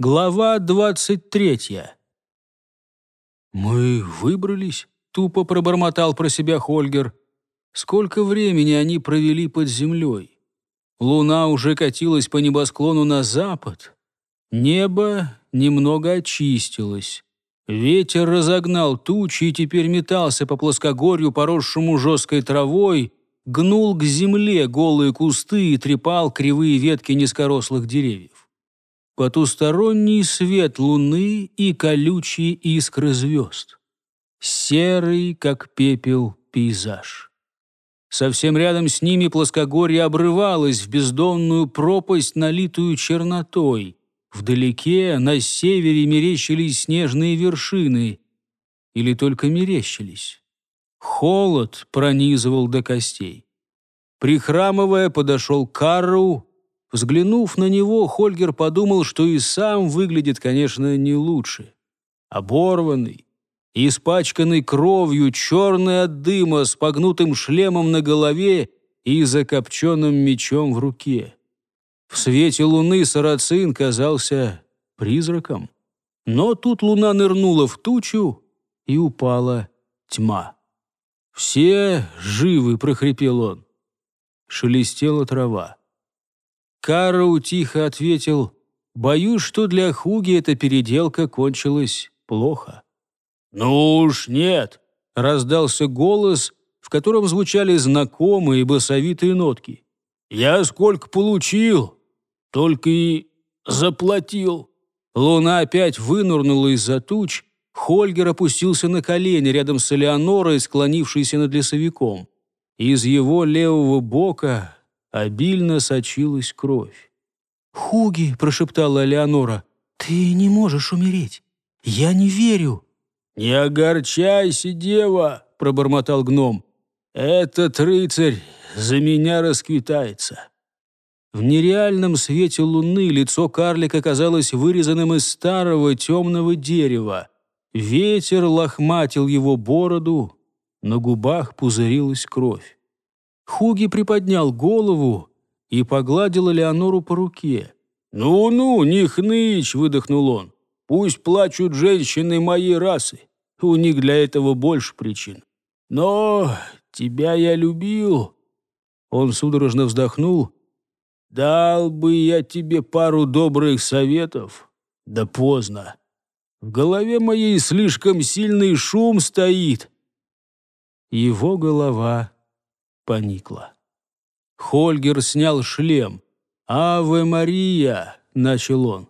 Глава двадцать третья. «Мы выбрались?» — тупо пробормотал про себя Хольгер. «Сколько времени они провели под землей? Луна уже катилась по небосклону на запад. Небо немного очистилось. Ветер разогнал тучи и теперь метался по плоскогорью, поросшему жесткой травой, гнул к земле голые кусты и трепал кривые ветки низкорослых деревьев потусторонний свет луны и колючие искры звезд. Серый, как пепел, пейзаж. Совсем рядом с ними плоскогорье обрывалось в бездонную пропасть, налитую чернотой. Вдалеке, на севере, мерещились снежные вершины. Или только мерещились. Холод пронизывал до костей. Прихрамывая, подошел Карроу, Взглянув на него, Хольгер подумал, что и сам выглядит, конечно, не лучше. Оборванный, испачканный кровью, черный от дыма, с погнутым шлемом на голове и закопченным мечом в руке. В свете луны сарацин казался призраком. Но тут луна нырнула в тучу, и упала тьма. «Все живы!» — прохрипел он. Шелестела трава. Карроу тихо ответил, «Боюсь, что для Хуги эта переделка кончилась плохо». «Ну уж нет», — раздался голос, в котором звучали знакомые басовитые нотки. «Я сколько получил, только и заплатил». Луна опять вынурнула из-за туч, Хольгер опустился на колени рядом с Элеонорой, склонившейся над лесовиком. Из его левого бока обильно сочилась кровь. «Хуги!» — прошептала Элеонора. «Ты не можешь умереть! Я не верю!» «Не огорчайся, дева!» — пробормотал гном. «Этот рыцарь за меня расквитается!» В нереальном свете луны лицо карлика казалось вырезанным из старого темного дерева. Ветер лохматил его бороду, на губах пузырилась кровь. Хуги приподнял голову и погладил Леонору по руке. «Ну-ну, не хнычь!» — выдохнул он. «Пусть плачут женщины моей расы. У них для этого больше причин. Но тебя я любил». Он судорожно вздохнул. «Дал бы я тебе пару добрых советов. Да поздно. В голове моей слишком сильный шум стоит». Его голова поникла. Хольгер снял шлем. «Аве Мария!» — начал он.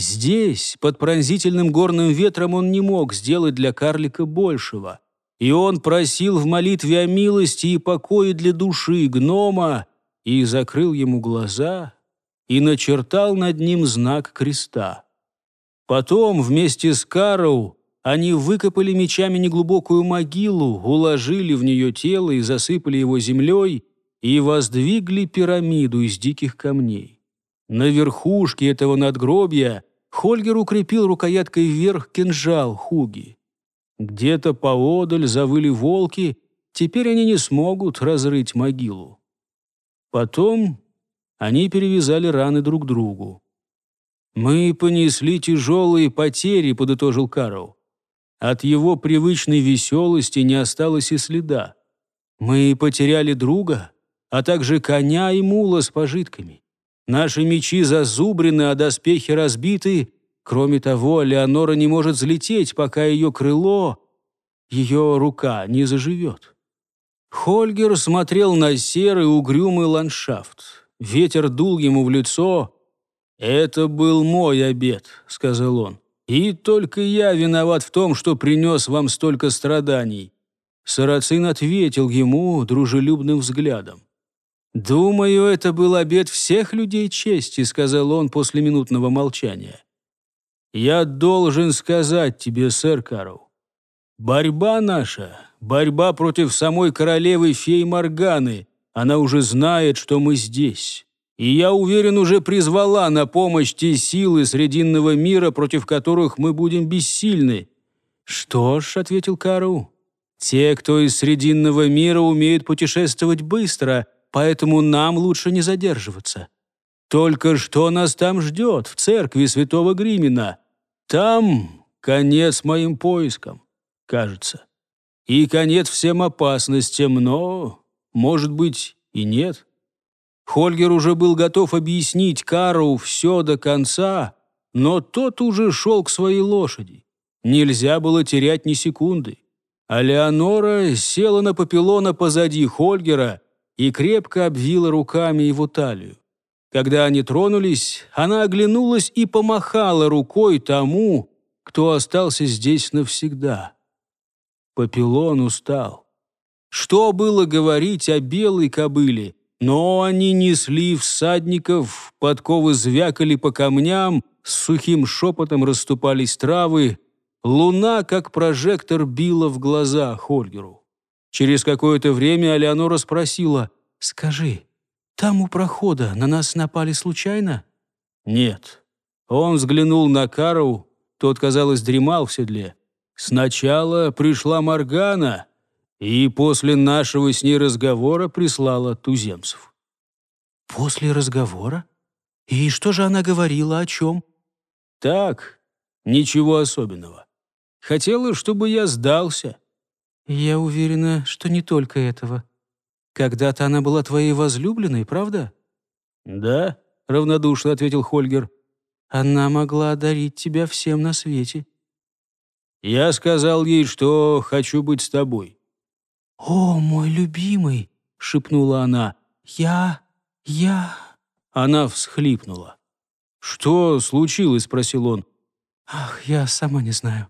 Здесь, под пронзительным горным ветром, он не мог сделать для карлика большего. И он просил в молитве о милости и покое для души гнома и закрыл ему глаза и начертал над ним знак креста. Потом вместе с Кароу они выкопали мечами неглубокую могилу, уложили в нее тело и засыпали его землей, и воздвигли пирамиду из диких камней. На верхушке этого надгробья Хольгер укрепил рукояткой вверх кинжал Хуги. Где-то поодаль завыли волки, теперь они не смогут разрыть могилу. Потом они перевязали раны друг другу. «Мы понесли тяжелые потери», — подытожил Карл. От его привычной веселости не осталось и следа. Мы потеряли друга, а также коня и мула с пожитками. Наши мечи зазубрены, а доспехи разбиты. Кроме того, Леонора не может взлететь, пока ее крыло, ее рука не заживет. Хольгер смотрел на серый угрюмый ландшафт. Ветер дул ему в лицо. «Это был мой обед», — сказал он. И только я виноват в том, что принес вам столько страданий». Сарацин ответил ему дружелюбным взглядом. «Думаю, это был обед всех людей чести», — сказал он после минутного молчания. «Я должен сказать тебе, сэр Карл, борьба наша, борьба против самой королевы фей Морганы, она уже знает, что мы здесь и я уверен, уже призвала на помощь те силы Срединного мира, против которых мы будем бессильны». «Что ж», — ответил Кару, — «те, кто из Срединного мира, умеют путешествовать быстро, поэтому нам лучше не задерживаться. Только что нас там ждет, в церкви святого Гримина. Там конец моим поискам, кажется. И конец всем опасностям, но, может быть, и нет. Хольгер уже был готов объяснить Кару все до конца, но тот уже шел к своей лошади. Нельзя было терять ни секунды. А Леонора села на папилона позади Хольгера и крепко обвила руками его талию. Когда они тронулись, она оглянулась и помахала рукой тому, кто остался здесь навсегда. Папилон устал. Что было говорить о белой кобыле? Но они несли всадников, подковы звякали по камням, с сухим шепотом расступались травы. Луна, как прожектор, била в глаза Хольгеру. Через какое-то время Алеонора спросила, «Скажи, там у прохода на нас напали случайно?» «Нет». Он взглянул на Кару, тот, казалось, дремал в седле. «Сначала пришла Моргана, и после нашего с ней разговора прислала туземцев». «После разговора? И что же она говорила, о чем?» «Так, ничего особенного. Хотела, чтобы я сдался». «Я уверена, что не только этого. Когда-то она была твоей возлюбленной, правда?» «Да», — равнодушно ответил Хольгер. «Она могла одарить тебя всем на свете». «Я сказал ей, что хочу быть с тобой». «О, мой любимый!» — шепнула она. «Я... я...» Она всхлипнула. «Что случилось?» — спросил он. «Ах, я сама не знаю.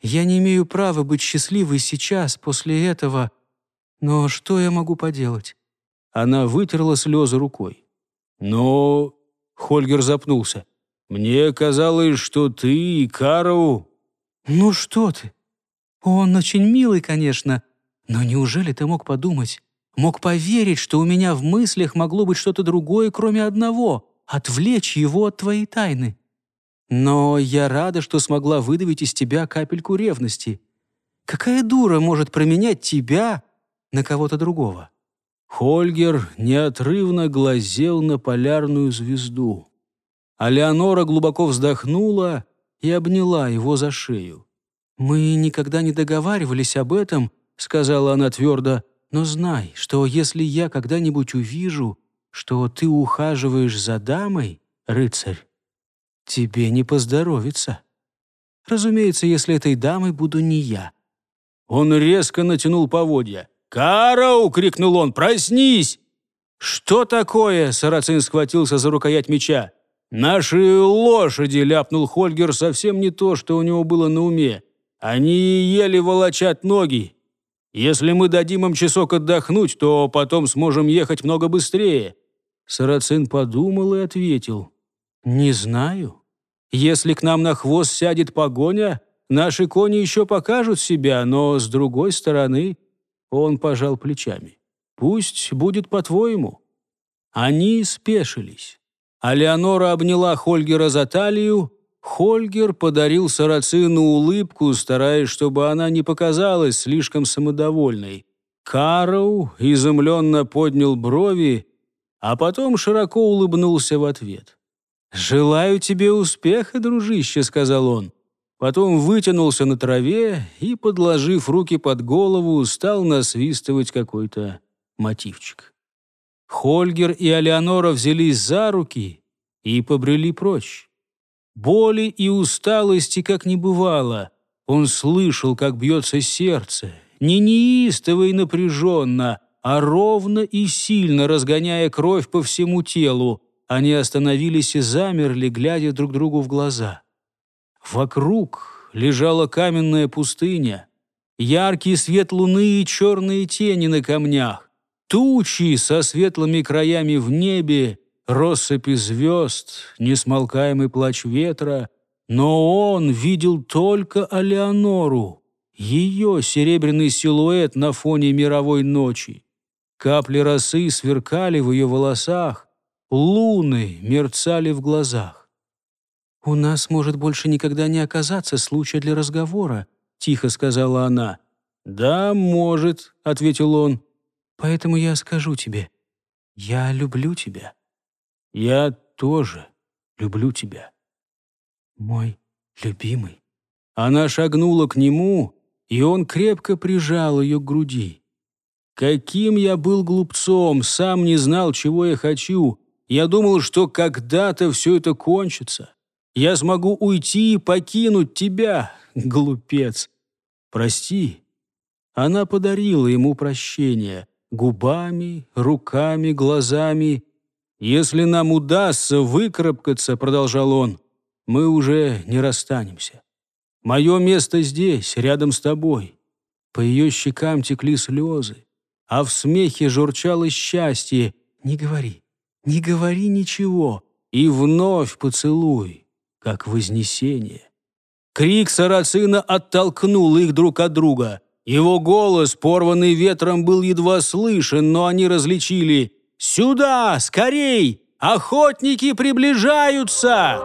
Я не имею права быть счастливой сейчас, после этого. Но что я могу поделать?» Она вытерла слезы рукой. «Но...» — Хольгер запнулся. «Мне казалось, что ты и Кару...» «Ну что ты? Он очень милый, конечно, но неужели ты мог подумать, мог поверить, что у меня в мыслях могло быть что-то другое, кроме одного — отвлечь его от твоей тайны?» Но я рада, что смогла выдавить из тебя капельку ревности. Какая дура может променять тебя на кого-то другого?» Хольгер неотрывно глазел на полярную звезду. А Леонора глубоко вздохнула и обняла его за шею. «Мы никогда не договаривались об этом», — сказала она твердо, «но знай, что если я когда-нибудь увижу, что ты ухаживаешь за дамой, рыцарь, тебе не поздоровится. Разумеется, если этой дамой буду не я». Он резко натянул поводья. «Карау!» — крикнул он. «Проснись!» «Что такое?» — Сарацин схватился за рукоять меча. «Наши лошади!» — ляпнул Хольгер совсем не то, что у него было на уме. «Они еле волочат ноги. Если мы дадим им часок отдохнуть, то потом сможем ехать много быстрее». Сарацин подумал и ответил. «Не знаю. Если к нам на хвост сядет погоня, наши кони еще покажут себя, но с другой стороны...» Он пожал плечами. «Пусть будет по-твоему». Они спешились. А Леонора обняла Хольгера за талию. Хольгер подарил Сарацину улыбку, стараясь, чтобы она не показалась слишком самодовольной. Кароу изумленно поднял брови, а потом широко улыбнулся в ответ. «Желаю тебе успеха, дружище», — сказал он. Потом вытянулся на траве и, подложив руки под голову, стал насвистывать какой-то мотивчик. Хольгер и Алеонора взялись за руки и побрели прочь. Боли и усталости как не бывало. Он слышал, как бьется сердце, не неистово и напряженно, а ровно и сильно разгоняя кровь по всему телу, они остановились и замерли, глядя друг другу в глаза. Вокруг лежала каменная пустыня, яркий свет луны и черные тени на камнях, тучи со светлыми краями в небе, россыпи звезд, несмолкаемый плач ветра. Но он видел только Алеонору, ее серебряный силуэт на фоне мировой ночи. Капли росы сверкали в ее волосах, Луны мерцали в глазах. «У нас может больше никогда не оказаться случая для разговора», — тихо сказала она. «Да, может», — ответил он. «Поэтому я скажу тебе, я люблю тебя». «Я тоже люблю тебя». «Мой любимый». Она шагнула к нему, и он крепко прижал ее к груди. Каким я был глупцом, сам не знал, чего я хочу. Я думал, что когда-то все это кончится. Я смогу уйти и покинуть тебя, глупец. Прости. Она подарила ему прощение губами, руками, глазами. Если нам удастся выкарабкаться, продолжал он, мы уже не расстанемся. Мое место здесь, рядом с тобой. По ее щекам текли слезы, а в смехе журчало счастье. Не говори, не говори ничего, и вновь поцелуй, как вознесение. Крик сарацина оттолкнул их друг от друга. Его голос, порванный ветром, был едва слышен, но они различили «Сюда! Скорей! Охотники приближаются!»